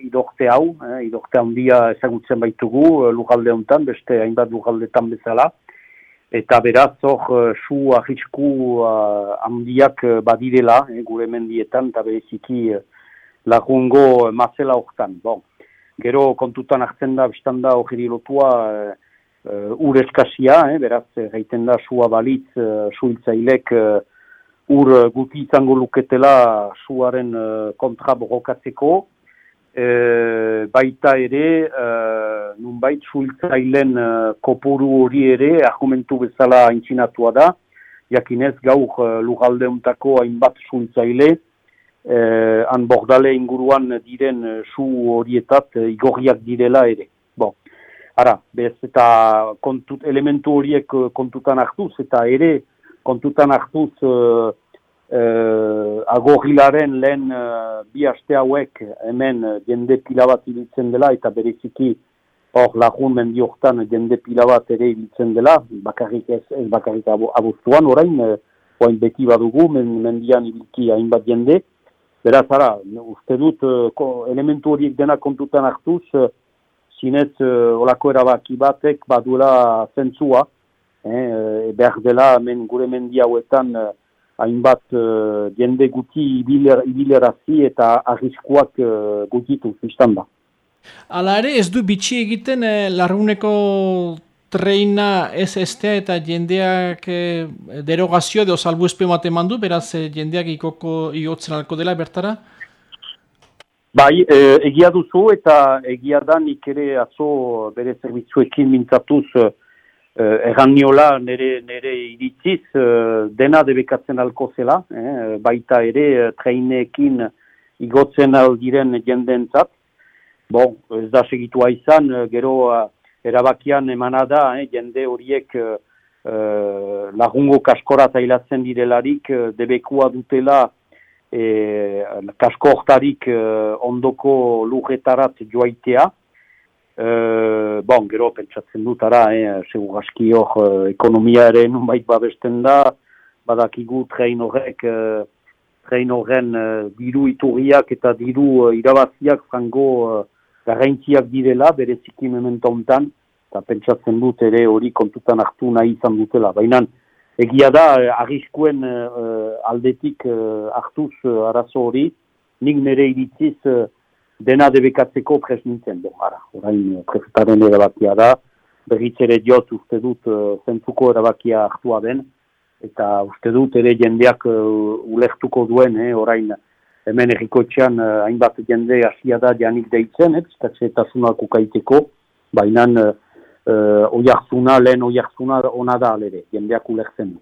idorte hau, eh, idorte handia ezagutzen baitugu lugalde honetan, beste hainbat lugaldetan bezala, eta beraz hor su ahisku handiak badirela, gure mendietan, eta bereziki lagungo mazela hortan. Bon. Gero kontutan hartzen da, biztan da, hori lotua, uh, ur eskasia, eh, beraz, gaiten da, sua balitz, uh, suiltzailek, uh, ur guti izango luketela suaren kontra borrokatzeko, uh, baita ere, uh, nunbait, suiltzailen uh, kopuru hori ere, argumentu bezala haintxinatua da, jakinez gaur uh, lugalde untako hainbat suiltzaile, eh, han bordale inguruan diren uh, su horietat uh, igorriak direla ere. Bon. Ara, bez eta kontut, elementu horiek uh, kontutan hartuz, eta ere kontutan hartuz uh, uh, agorrilaren lehen uh, bi aste hauek hemen uh, jende pila bat ibiltzen dela, eta bereziki hor lagun mendioktan jende pila bat ere ibiltzen dela, bakarrik ez, ez bakarrik abuztuan orain, uh, orain beti badugu, men, mendian ibilki hainbat jende, Beraz, ara, uste dut, uh, elementu horiek dena kontutan hartuz, uh, zinez, uh, olako erabaki batek badura zentzua, eh, behar dela, men, gure mendi hauetan, uh, hainbat uh, jende guti ibilerazi eta arriskuak uh, gutitu, izan da. Hala ere, ez du bitxi egiten eh, larruneko treina ez estea eta jendeak eh, derogazio edo salbu espe eman du, beraz eh, jendeak ikoko iotzen alko dela bertara? Bai, eh, egia duzu eta egia da nik ere atzo bere zerbitzuekin mintzatuz erran niola nere, nere iritziz eh, dena debekatzen alko zela, eh, baita ere eh, treinekin igotzen aldiren jendeentzat. Bon, ez da segitua izan, gero erabakian emana da, eh, jende horiek uh, lagungo kaskora zailatzen direlarik, debekua dutela e, kasko hortarik ondoko lujetarat joaitea. Uh, bon, gero pentsatzen dutara, eh, segu gaski hor uh, ekonomiaren unbait babesten da, badakigu trein horrek, uh, trein horren uh, diru iturriak eta diru uh, irabaziak frango garraintziak direla, bereziki memento hontan, eta pentsatzen dut ere hori kontutan hartu nahi izan dutela. Baina egia da, eh, arriskuen aldetik hartuz arazo hori, nik nire iritziz dena debekatzeko pres nintzen. Bo, ara, orain prefetaren erabakia da, berriz ere diot uste dut uh, zentzuko erabakia hartua den, eta uste dut ere jendeak uh, ulertuko duen, eh, orain, hemen errikotxean uh, hainbat jende hasia da janik deitzen, eh, eta zunak ukaiteko, baina uh, uh, oiarzuna, lehen oiarzuna ona da alere, jendeak ulertzen du.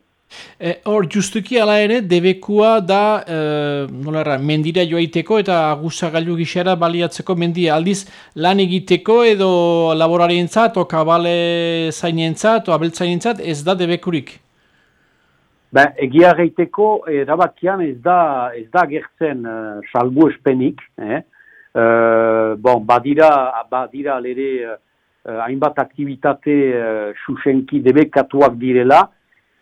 E, hor, justuki ala ere, debekua da, e, nolara, mendira joaiteko eta agusagailu gixera baliatzeko mendia aldiz lan egiteko edo laborarientzat, o kabale zainentzat, o abeltzainentzat, ez da debekurik? Ben, egia gaiteko, erabakian ez da, ez da gertzen uh, salbu espenik. Eh? Uh, bon, badira, badira lere uh, hainbat aktivitate uh, susenki debekatuak direla.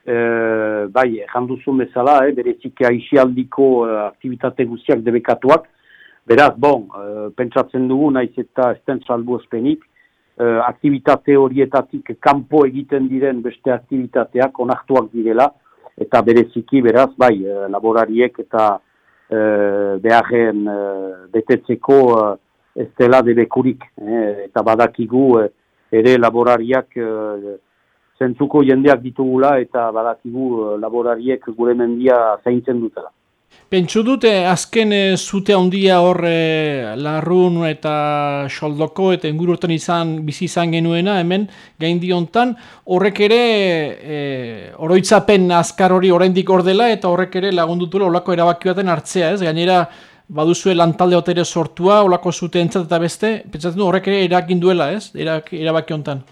Uh, bai, janduzun bezala, eh, berezik aixialdiko uh, aktivitate guztiak debekatuak. Beraz, bon, uh, pentsatzen dugu, naiz eta esten salbu espenik, uh, aktivitate horietatik kanpo egiten diren beste aktivitateak onartuak direla eta bereziki beraz, bai, eh, laborariek eta e, beharren e, betetzeko e, ez dela debekurik. eta badakigu ere laborariak e, zentzuko jendeak ditugula eta badakigu laborariek gure mendia zaintzen dutela. Pentsu dute, azken e, zute handia hor e, larrun eta soldoko eta ingururtan izan, bizi izan genuena hemen gain diontan, horrek ere e, oroitzapen azkar hori oraindik ordela eta horrek ere lagundutula olako erabaki baten hartzea, ez? Gainera, baduzue lantalde hotere sortua, olako zute entzat eta beste, pentsatzen du horrek ere erakin duela, ez? erabaki hontan.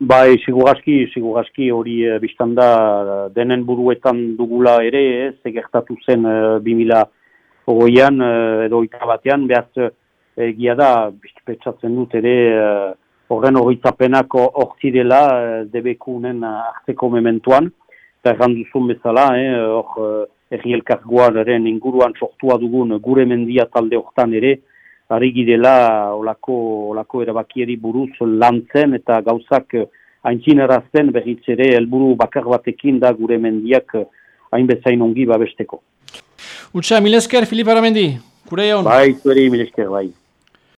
Bai, sigurgaski, sigurgaski hori e, biztan da denen buruetan dugula ere, ez, egertatu zen e, 2000 ogoian e, edo ikabatean, behaz egia da, petsatzen dut ere, horren hori zapenako hori dela e, debekunen hartzeko mementuan, eta erran duzun bezala, hor e, erri elkargoan inguruan sortua dugun gure mendia talde hortan ere, ari girela olako, olako erabakieri buruz lantzen eta gauzak haintzinerazten berriz ere helburu bakar batekin da gure mendiak hainbezain ongi babesteko. Utsa, milesker, Filip Aramendi, kure Bai, zueri, milesker, bai.